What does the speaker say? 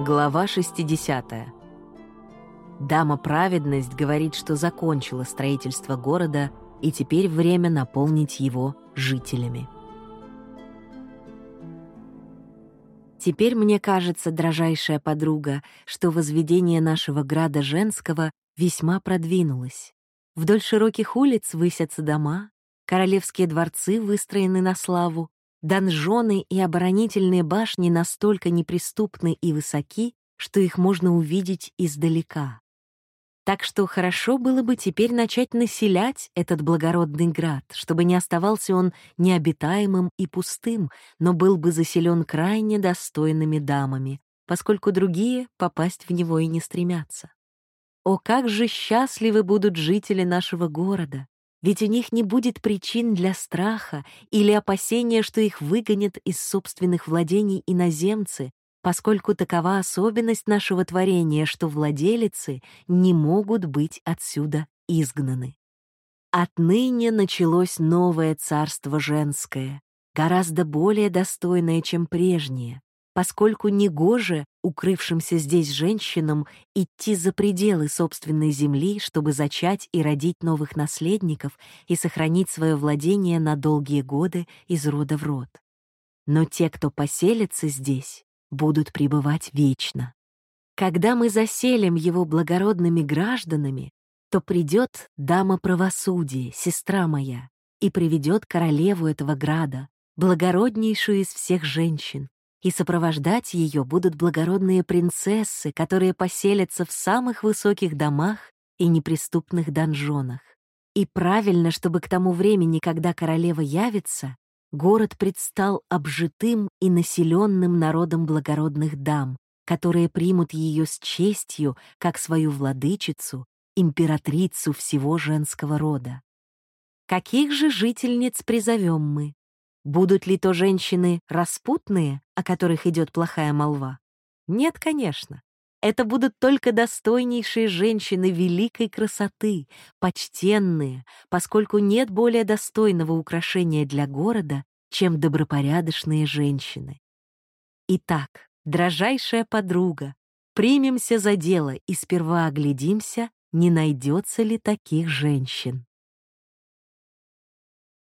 Глава 60. Дама Праведность говорит, что закончила строительство города, и теперь время наполнить его жителями. Теперь мне кажется, дрожайшая подруга, что возведение нашего града женского весьма продвинулось. Вдоль широких улиц высятся дома, королевские дворцы выстроены на славу, донжоны и оборонительные башни настолько неприступны и высоки, что их можно увидеть издалека. Так что хорошо было бы теперь начать населять этот благородный град, чтобы не оставался он необитаемым и пустым, но был бы заселен крайне достойными дамами, поскольку другие попасть в него и не стремятся. О, как же счастливы будут жители нашего города! Ведь у них не будет причин для страха или опасения, что их выгонят из собственных владений иноземцы, поскольку такова особенность нашего творения, что владелицы не могут быть отсюда изгнаны. Отныне началось новое царство женское, гораздо более достойное, чем прежнее, поскольку негоже укрывшимся здесь женщинам идти за пределы собственной земли, чтобы зачать и родить новых наследников и сохранить свое владение на долгие годы из рода в род. Но те, кто поселится здесь, будут пребывать вечно. Когда мы заселим его благородными гражданами, то придет дама правосудия, сестра моя, и приведет королеву этого града, благороднейшую из всех женщин, и сопровождать ее будут благородные принцессы, которые поселятся в самых высоких домах и неприступных донжонах. И правильно, чтобы к тому времени, когда королева явится, город предстал обжитым и населенным народом благородных дам, которые примут ее с честью, как свою владычицу, императрицу всего женского рода. Каких же жительниц призовем мы? Будут ли то женщины распутные, о которых идет плохая молва? Нет, конечно. Это будут только достойнейшие женщины великой красоты, почтенные, поскольку нет более достойного украшения для города, чем добропорядочные женщины. Итак, дрожайшая подруга, примемся за дело и сперва оглядимся, не найдется ли таких женщин.